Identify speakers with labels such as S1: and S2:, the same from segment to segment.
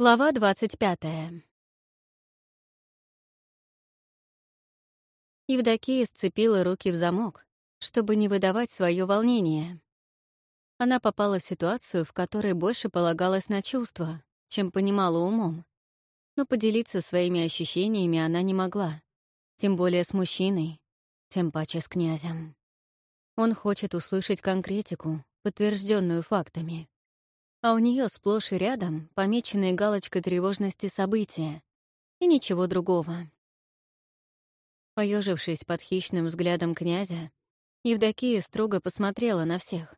S1: Глава двадцать пятая. Евдокия сцепила руки в замок, чтобы не выдавать свое волнение. Она попала в ситуацию, в которой больше полагалась на чувства, чем понимала умом. Но поделиться своими ощущениями она не могла, тем более с мужчиной, тем паче с князем. Он хочет услышать конкретику, подтвержденную фактами а у нее сплошь и рядом помеченные галочкой тревожности события и ничего другого. Поежившись под хищным взглядом князя, Евдокия строго посмотрела на всех,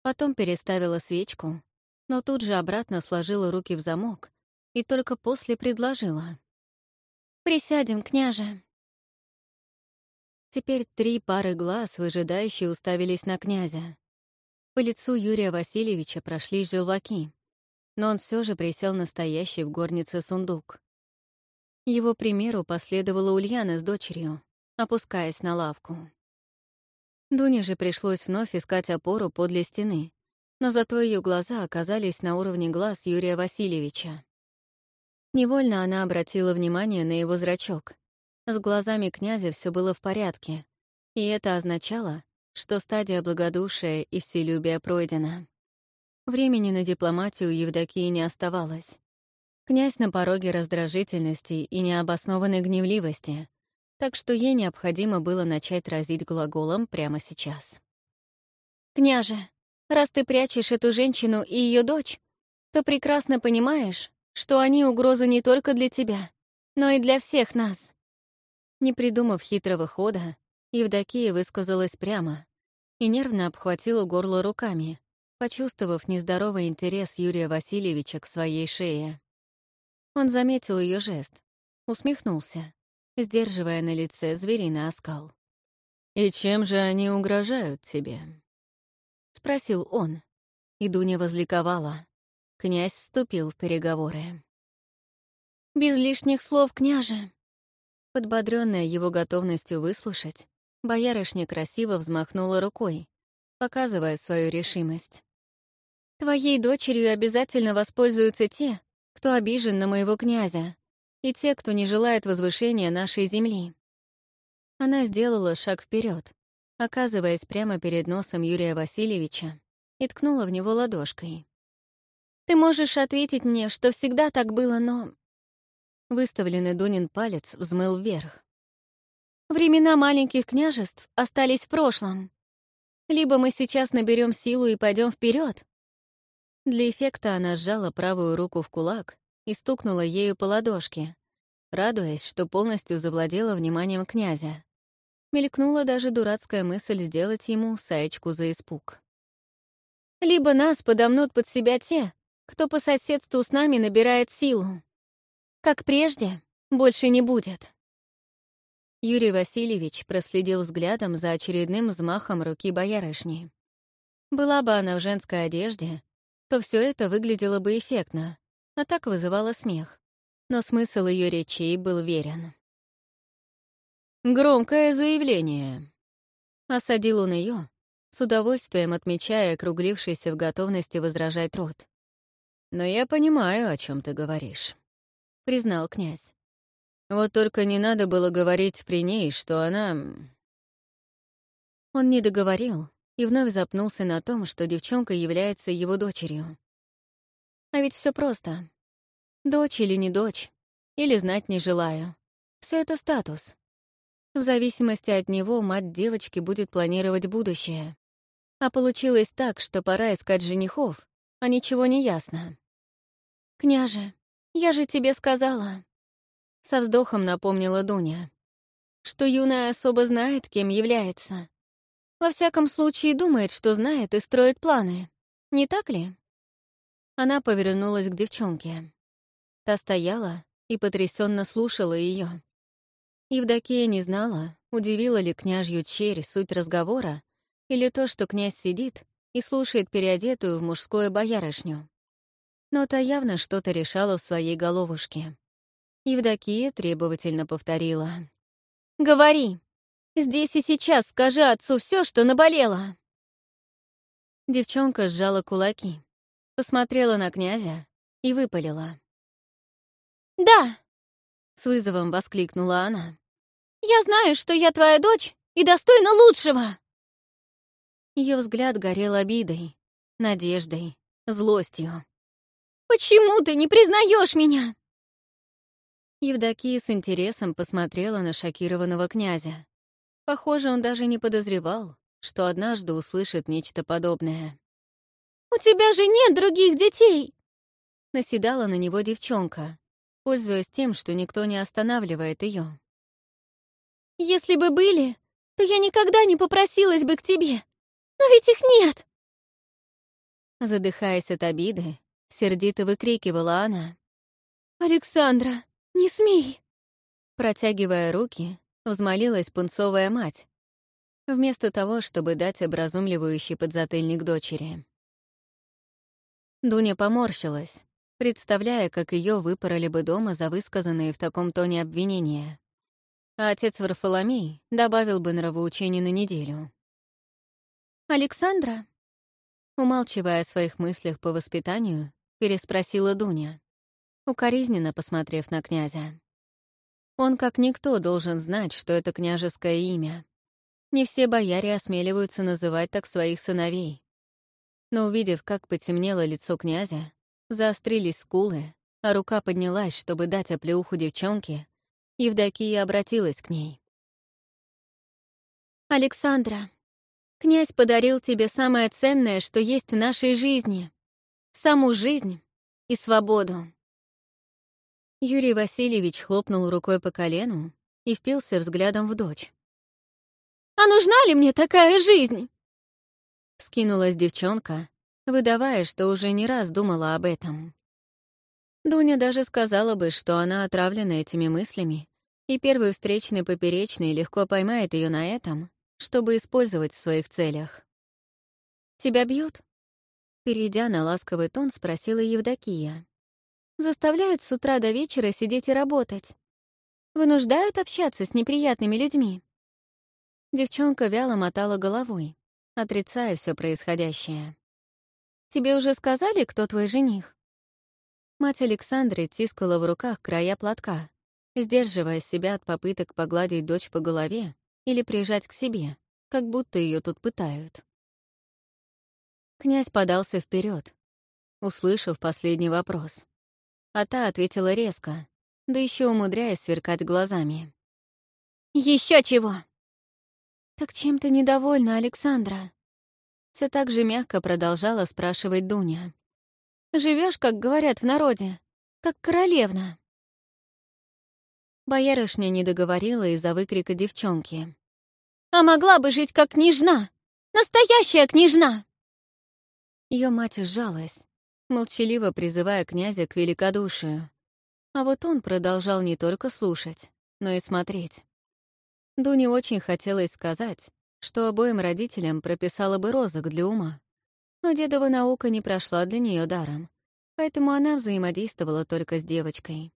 S1: потом переставила свечку, но тут же обратно сложила руки в замок и только после предложила. «Присядем, княже». Теперь три пары глаз выжидающие уставились на князя. По лицу Юрия Васильевича прошлись желваки, но он все же присел настоящий в горнице сундук. Его примеру последовала Ульяна с дочерью, опускаясь на лавку. Дуне же пришлось вновь искать опору подле стены, но зато ее глаза оказались на уровне глаз Юрия Васильевича. Невольно она обратила внимание на его зрачок. С глазами князя все было в порядке, и это означало, что стадия благодушия и вселюбия пройдена. Времени на дипломатию Евдокии не оставалось. Князь на пороге раздражительности и необоснованной гневливости, так что ей необходимо было начать разить глаголом прямо сейчас. «Княже, раз ты прячешь эту женщину и ее дочь, то прекрасно понимаешь, что они угроза не только для тебя, но и для всех нас». Не придумав хитрого хода, Евдокия высказалась прямо, и нервно обхватила горло руками, почувствовав нездоровый интерес Юрия Васильевича к своей шее. Он заметил ее жест, усмехнулся, сдерживая на лице звериный оскал. «И чем же они угрожают тебе?» — спросил он, и Дуня возликовала. Князь вступил в переговоры. «Без лишних слов, княже!» Подбодрённая его готовностью выслушать, Боярышня красиво взмахнула рукой, показывая свою решимость. «Твоей дочерью обязательно воспользуются те, кто обижен на моего князя, и те, кто не желает возвышения нашей земли». Она сделала шаг вперед, оказываясь прямо перед носом Юрия Васильевича, и ткнула в него ладошкой. «Ты можешь ответить мне, что всегда так было, но...» Выставленный Дунин палец взмыл вверх. Времена маленьких княжеств остались в прошлом. Либо мы сейчас наберем силу и пойдем вперед. Для эффекта она сжала правую руку в кулак и стукнула ею по ладошке, радуясь, что полностью завладела вниманием князя. Мелькнула даже дурацкая мысль сделать ему саечку за испуг. «Либо нас подомнут под себя те, кто по соседству с нами набирает силу. Как прежде, больше не будет». Юрий Васильевич проследил взглядом за очередным взмахом руки боярышни. Была бы она в женской одежде, то все это выглядело бы эффектно, а так вызывало смех. Но смысл ее речей был верен. «Громкое заявление», — осадил он ее, с удовольствием отмечая округлившийся в готовности возражать рот. «Но я понимаю, о чем ты говоришь», — признал князь. Вот только не надо было говорить при ней, что она... Он не договорил и вновь запнулся на том, что девчонка является его дочерью. А ведь все просто. Дочь или не дочь, или знать не желаю. Все это статус. В зависимости от него мать девочки будет планировать будущее. А получилось так, что пора искать женихов, а ничего не ясно. «Княже, я же тебе сказала», со вздохом напомнила Дуня, что юная особа знает, кем является. Во всяком случае, думает, что знает и строит планы. Не так ли? Она повернулась к девчонке. Та стояла и потрясенно слушала ее. Евдокия не знала, удивила ли княжью черь суть разговора или то, что князь сидит и слушает переодетую в мужское боярышню. Но та явно что-то решала в своей головушке. Евдокия требовательно повторила. «Говори! Здесь и сейчас скажи отцу все, что наболело!» Девчонка сжала кулаки, посмотрела на князя и выпалила.
S2: Да!»
S1: — с вызовом воскликнула она.
S2: «Я знаю, что я твоя дочь и достойна лучшего!»
S1: Ее взгляд горел обидой, надеждой, злостью.
S2: «Почему ты не признаешь меня?»
S1: Евдокия с интересом посмотрела на шокированного князя. Похоже, он даже не подозревал, что однажды услышит нечто подобное.
S2: «У тебя же нет других детей!»
S1: Наседала на него девчонка, пользуясь тем, что никто не останавливает ее.
S2: «Если бы были, то я никогда не попросилась бы к тебе. Но ведь их нет!»
S1: Задыхаясь от обиды, сердито выкрикивала она.
S2: «Александра, не смей!»
S1: Протягивая руки, взмолилась пунцовая мать, вместо того, чтобы дать образумливающий подзатыльник дочери. Дуня поморщилась, представляя, как ее выпороли бы дома за высказанные в таком тоне обвинения. А отец Варфоломей добавил бы нравоучений на неделю.
S2: «Александра?»
S1: Умалчивая о своих мыслях по воспитанию, переспросила Дуня, укоризненно посмотрев на князя. Он, как никто, должен знать, что это княжеское имя. Не все бояре осмеливаются называть так своих сыновей. Но увидев, как потемнело лицо князя, заострились скулы, а рука поднялась, чтобы дать оплеуху девчонке, Евдокия обратилась к ней.
S2: «Александра, Князь подарил тебе самое ценное, что есть в нашей жизни. Саму жизнь и свободу.
S1: Юрий Васильевич хлопнул рукой по колену и впился взглядом в дочь.
S2: «А нужна ли мне такая жизнь?»
S1: Вскинулась девчонка, выдавая, что уже не раз думала об этом. Дуня даже сказала бы, что она отравлена этими мыслями, и первый встречный поперечный легко поймает ее на этом, чтобы использовать в своих целях. «Тебя бьют?» Перейдя на ласковый тон, спросила Евдокия. «Заставляют с утра до вечера сидеть и работать. Вынуждают общаться с неприятными людьми». Девчонка вяло мотала головой, отрицая все происходящее. «Тебе уже сказали, кто твой жених?» Мать Александры тискала в руках края платка, сдерживая себя от попыток погладить дочь по голове или прижать к себе, как будто ее тут пытают. Князь подался вперед, услышав последний вопрос. А та ответила резко, да еще умудряясь сверкать глазами.
S2: Еще чего!»
S1: «Так чем ты недовольна, Александра?» Все так же мягко продолжала спрашивать Дуня. Живешь, как говорят в народе, как королевна». Боярышня не договорила из-за выкрика девчонки.
S2: А могла бы жить как княжна! Настоящая княжна!»
S1: Ее мать сжалась, молчаливо призывая князя к великодушию. А вот он продолжал не только слушать, но и смотреть. Дуне очень хотелось сказать, что обоим родителям прописала бы розок для ума. Но дедова наука не прошла для нее даром, поэтому она взаимодействовала только с девочкой.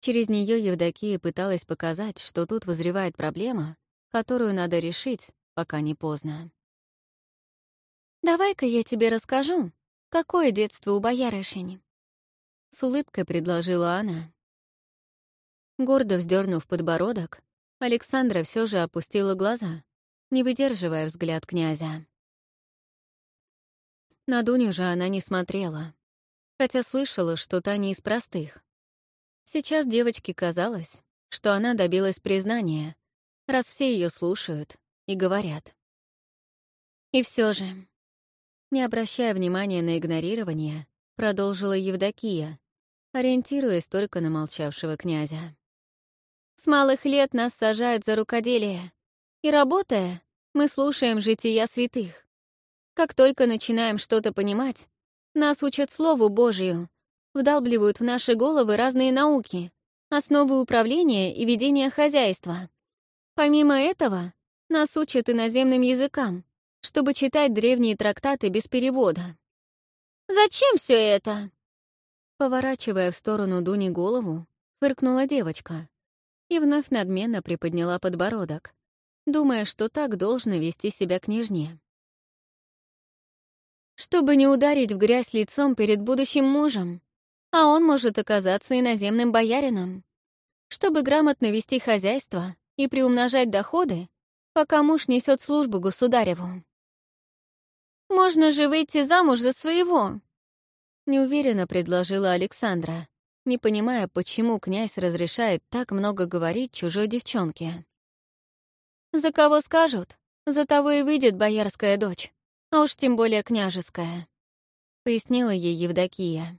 S1: Через нее Евдокия пыталась показать, что тут вызревает проблема, которую надо решить, пока не поздно. «Давай-ка я тебе расскажу, какое детство у боярышени», — с улыбкой предложила она. Гордо вздернув подбородок, Александра все же опустила глаза, не выдерживая взгляд князя. На Дуню же она не смотрела, хотя слышала, что та не из простых. Сейчас девочке казалось, что она добилась признания, раз все ее слушают и говорят. И все же, не обращая внимания на игнорирование, продолжила Евдокия, ориентируясь только на молчавшего князя. «С малых лет нас сажают за рукоделие, и, работая, мы слушаем жития святых. Как только начинаем что-то понимать, нас учат Слову Божию, вдалбливают в наши головы разные науки, основы управления и ведения хозяйства. Помимо этого, нас учат иноземным языкам, чтобы читать древние трактаты без перевода.
S2: «Зачем все это?»
S1: Поворачивая в сторону Дуни голову, фыркнула девочка и вновь надменно приподняла подбородок, думая, что так должно вести себя княжне. «Чтобы не ударить в грязь лицом перед будущим мужем,
S2: а он может оказаться иноземным боярином. Чтобы грамотно вести хозяйство и приумножать доходы, пока муж несет службу государеву. «Можно же выйти замуж за своего!» Неуверенно предложила Александра, не понимая, почему князь разрешает так много говорить чужой девчонке. «За кого скажут, за того и выйдет боярская дочь, а уж тем более княжеская», — пояснила ей Евдокия.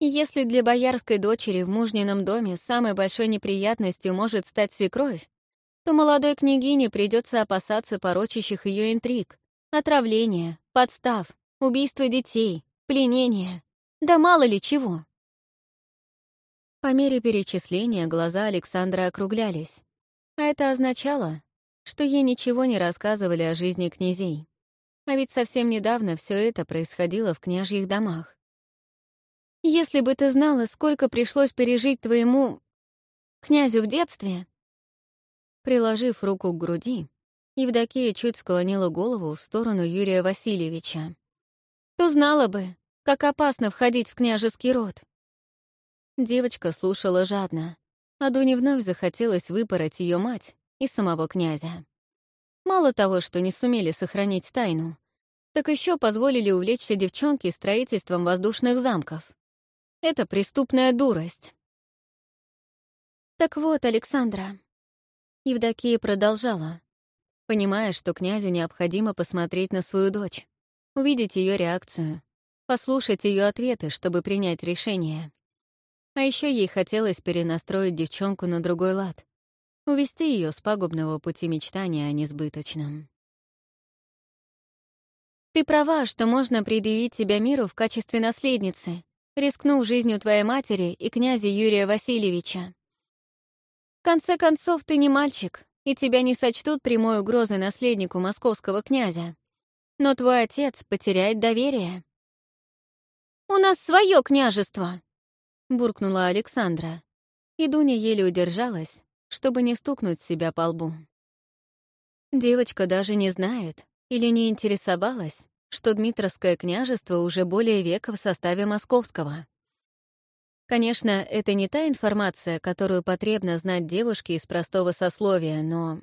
S2: «Если для боярской дочери в мужнином доме самой большой неприятностью может стать свекровь, то молодой княгине придется опасаться порочащих ее интриг, отравления, подстав, убийства детей, пленения, да мало ли чего. По мере перечисления глаза Александра округлялись, а это означало, что ей ничего не рассказывали о жизни князей. А ведь совсем недавно все это происходило в княжьих домах. «Если бы ты знала, сколько пришлось пережить твоему... князю в детстве, Приложив руку к груди, Евдокия чуть склонила голову в сторону Юрия Васильевича. «То знала бы, как опасно входить в княжеский род». Девочка слушала жадно, а Дуне вновь захотелось выпороть ее мать и самого князя. Мало того, что не сумели сохранить тайну, так еще позволили увлечься девчонке строительством воздушных замков. Это преступная дурость. «Так вот, Александра, Евдокия продолжала, понимая, что князю необходимо посмотреть на свою дочь, увидеть ее реакцию, послушать ее ответы, чтобы принять решение. А еще ей хотелось перенастроить девчонку на другой лад, увести ее с пагубного пути мечтания о несбыточном. «Ты права, что можно предъявить себя миру в качестве наследницы, рискнув жизнью твоей матери и князя Юрия Васильевича. В конце концов, ты не мальчик, и тебя не сочтут прямой угрозой наследнику московского князя. Но твой отец потеряет доверие. «У нас свое княжество!» — буркнула Александра. И Дуня еле удержалась, чтобы не стукнуть себя по лбу. Девочка даже не знает или не интересовалась, что Дмитровское княжество уже более века в составе московского. Конечно, это не та информация, которую потребно знать девушке из простого сословия, но...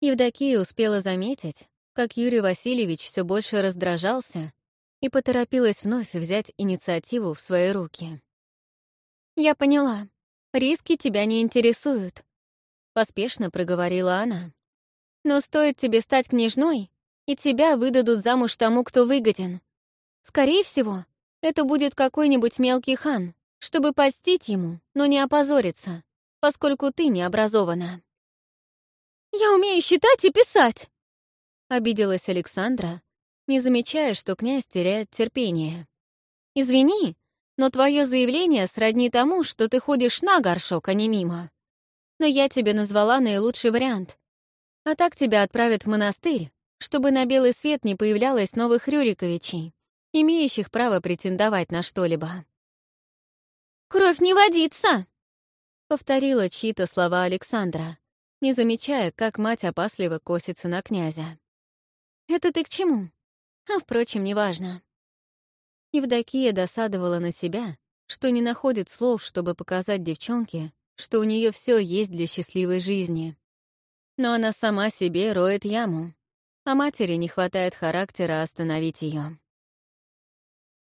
S2: Евдокия успела заметить, как Юрий Васильевич все больше раздражался и поторопилась вновь взять инициативу в свои руки. «Я поняла. Риски тебя не интересуют», — поспешно проговорила она. «Но стоит тебе стать княжной, и тебя выдадут замуж тому, кто выгоден. Скорее всего, это будет какой-нибудь мелкий хан, чтобы постить ему, но не опозориться, поскольку ты не образована. «Я умею считать и писать!» — обиделась Александра, не замечая, что князь теряет терпение. «Извини, но твое заявление сродни тому, что ты ходишь на горшок, а не мимо. Но я тебе назвала наилучший вариант. А так тебя отправят в монастырь, чтобы на белый свет не появлялось новых Рюриковичей, имеющих право претендовать на что-либо. «Кровь не водится!» — повторила чьи-то слова Александра, не замечая, как мать опасливо косится на князя. «Это ты к чему? А, впрочем, неважно». Евдокия досадовала на себя, что не находит слов, чтобы показать девчонке, что у нее все есть для счастливой жизни. Но она сама себе роет яму, а матери не хватает характера остановить ее.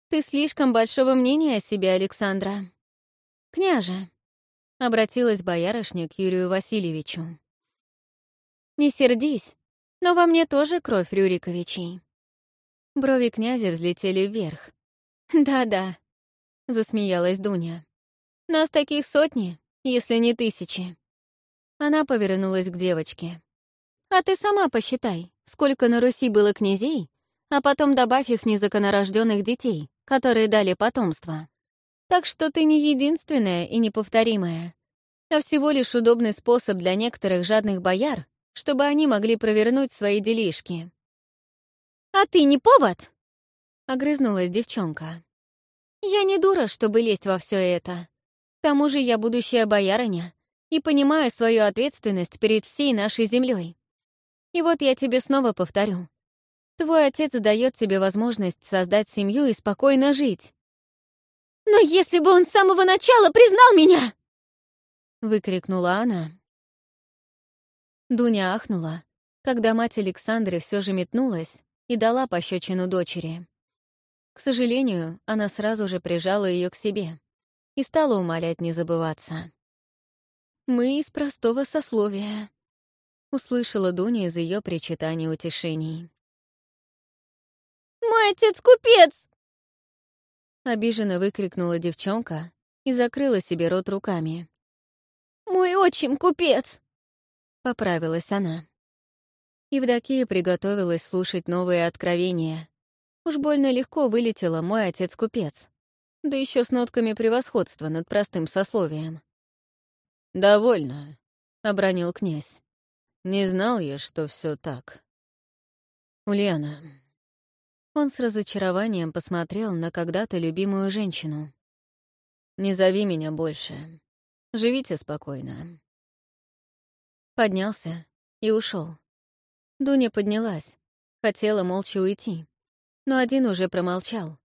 S2: «Ты слишком большого мнения о себе, Александра», «Княже», — обратилась боярышня к Юрию Васильевичу. «Не сердись, но во мне тоже кровь Рюриковичей». Брови князя взлетели вверх. «Да-да», — засмеялась Дуня. «Нас таких сотни, если не тысячи». Она повернулась к девочке. «А ты сама посчитай, сколько на Руси было князей, а потом добавь их незаконорожденных детей, которые дали потомство. Так что ты не единственная и неповторимая, а всего лишь удобный способ для некоторых жадных бояр, чтобы они могли провернуть свои делишки. «А ты не повод?» — огрызнулась девчонка. «Я не дура, чтобы лезть во все это. К тому же я будущая боярыня и понимаю свою ответственность перед всей нашей землей. И вот я тебе снова повторю. Твой отец дает тебе возможность создать семью и спокойно жить. Но если бы он с самого начала признал меня!» Выкрикнула она. Дуня ахнула, когда мать Александры все же метнулась и дала пощечину дочери. К сожалению, она сразу же прижала ее к себе и стала умолять не забываться. «Мы из простого сословия», — услышала Дуня из ее причитаний утешений. «Мой отец купец!» Обиженно выкрикнула девчонка и закрыла себе рот руками. «Мой отчим купец!» — поправилась она. Евдокия приготовилась слушать новые откровения. Уж больно легко вылетела мой отец-купец, да еще с нотками превосходства над простым сословием.
S1: «Довольно», — обронил князь. «Не знал я, что все так». «Ульяна, он с разочарованием посмотрел на когда-то любимую женщину. «Не зови меня больше. Живите спокойно». Поднялся и ушел. Дуня поднялась, хотела молча уйти, но один уже промолчал.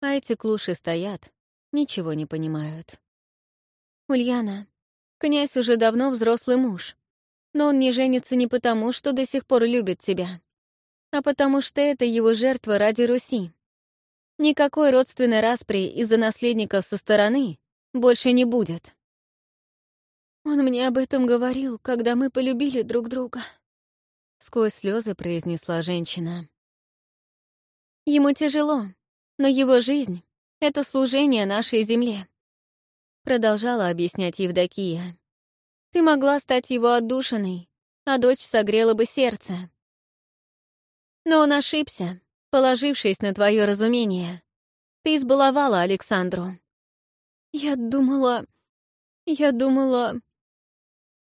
S1: А эти клуши стоят, ничего не понимают.
S2: «Ульяна, князь уже давно взрослый муж, но он не женится не потому, что до сих пор любит тебя а потому что это его жертва ради Руси. Никакой родственной распри из-за наследников со стороны больше не будет. Он мне об этом говорил, когда мы полюбили друг друга. Сквозь слезы произнесла женщина. Ему тяжело, но его жизнь — это служение нашей земле. Продолжала объяснять Евдокия. Ты могла стать его отдушиной, а дочь согрела бы сердце. Но он ошибся, положившись на твое разумение. Ты избаловала Александру. Я думала... Я думала...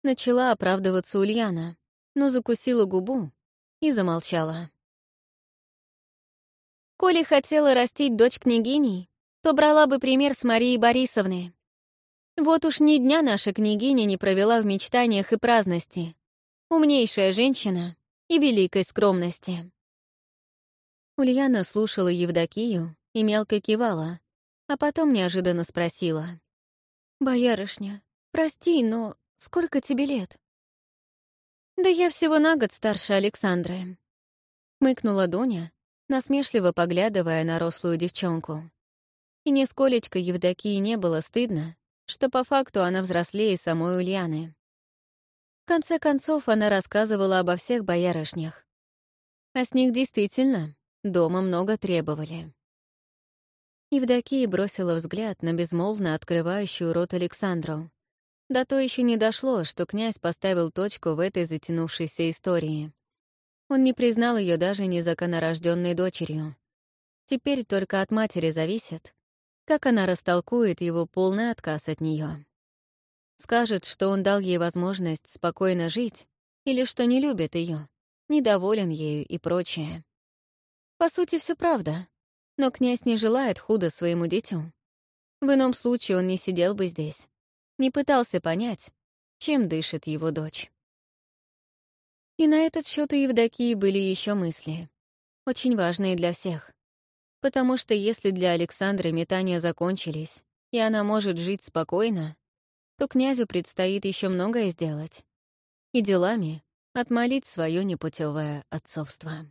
S2: Начала оправдываться Ульяна, но закусила губу и замолчала. Коли хотела растить дочь княгиней, то брала бы пример с Марией Борисовны. Вот уж ни дня наша княгиня не провела в мечтаниях и праздности. Умнейшая женщина и великой скромности. Ульяна слушала Евдокию и мелко кивала, а потом неожиданно спросила. «Боярышня, прости, но сколько тебе лет?» «Да я всего на год старше Александры», — мыкнула Дуня, насмешливо поглядывая на рослую девчонку. И нисколечко Евдокии не было стыдно, что по факту она взрослее самой Ульяны. В конце концов, она рассказывала обо всех боярышнях. А с них действительно Дома много требовали. Евдокия бросила взгляд на безмолвно открывающую рот Александру. До то еще не дошло, что князь поставил точку в этой затянувшейся истории. Он не признал ее даже незаконнорожденной дочерью. Теперь только от матери зависит, как она растолкует его полный отказ от нее. Скажет, что он дал ей возможность спокойно жить, или что не любит ее, недоволен ею и прочее. По сути, все правда. Но князь не желает худо своему дитю. В ином случае он не сидел бы здесь, не пытался понять, чем дышит его дочь. И на этот счет у Евдокии были еще мысли, очень важные для всех. Потому что если для Александры метания закончились, и она может жить спокойно, то князю предстоит еще многое сделать. И делами отмолить свое непутевое отцовство.